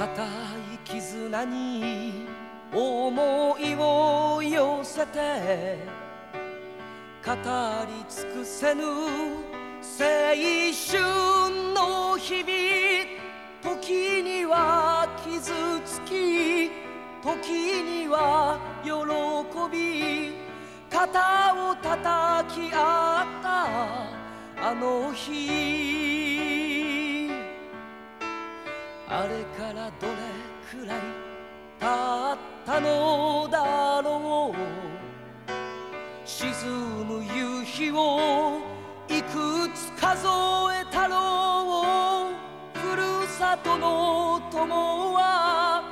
固い絆に思いを寄せて語り尽くせぬ青春の日々時には傷つき時には喜び肩を叩き合ったあの日あれからどれくらい経ったのだろう沈む夕日をいくつ数えたろう。ふるさとの友は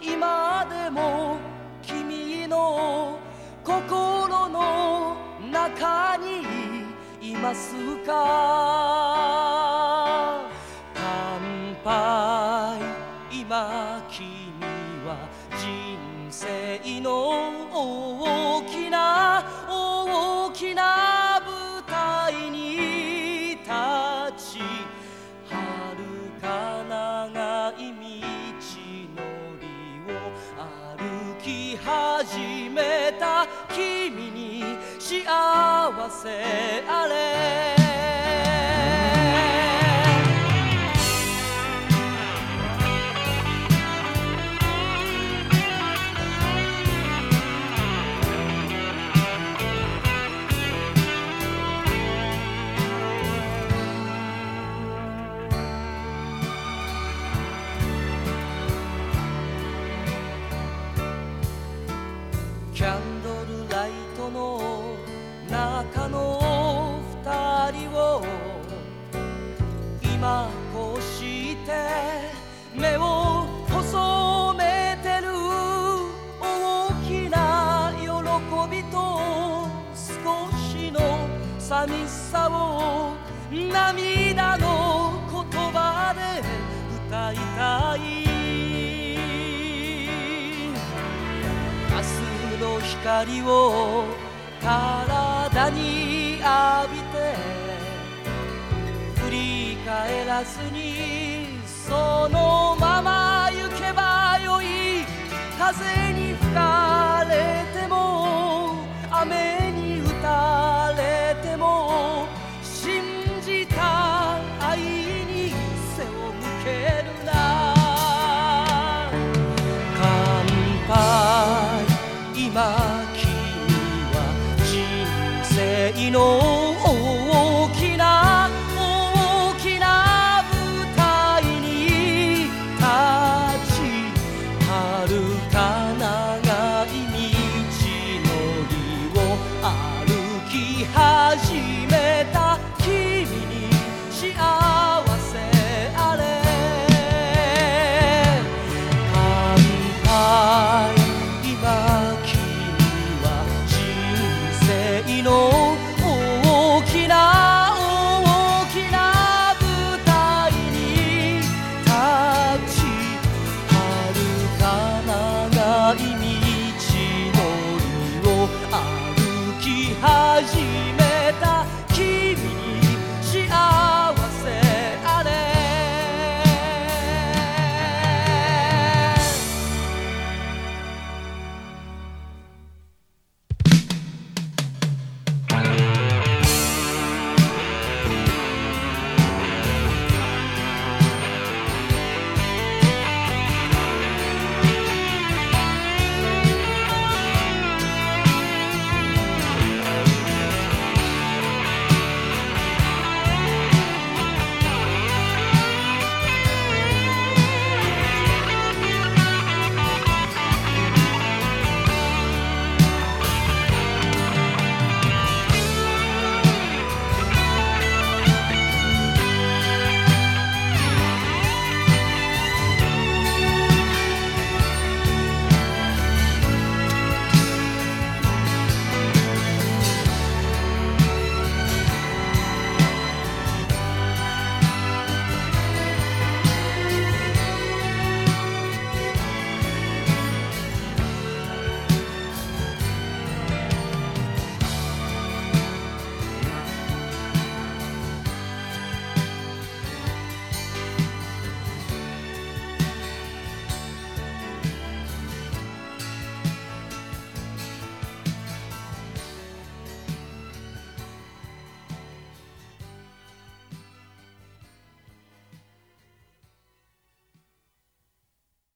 今でも君の心の中にいますか？君は人生の大きな大きな舞台に立ち遥か長い道のりを歩き始めた君に幸せあれキャンドルライトの中の二人を今こうして目を細めてる大きな喜びと少しの寂しさを涙の言葉で歌いたい光を体に浴びて振り返らずにそのまま No.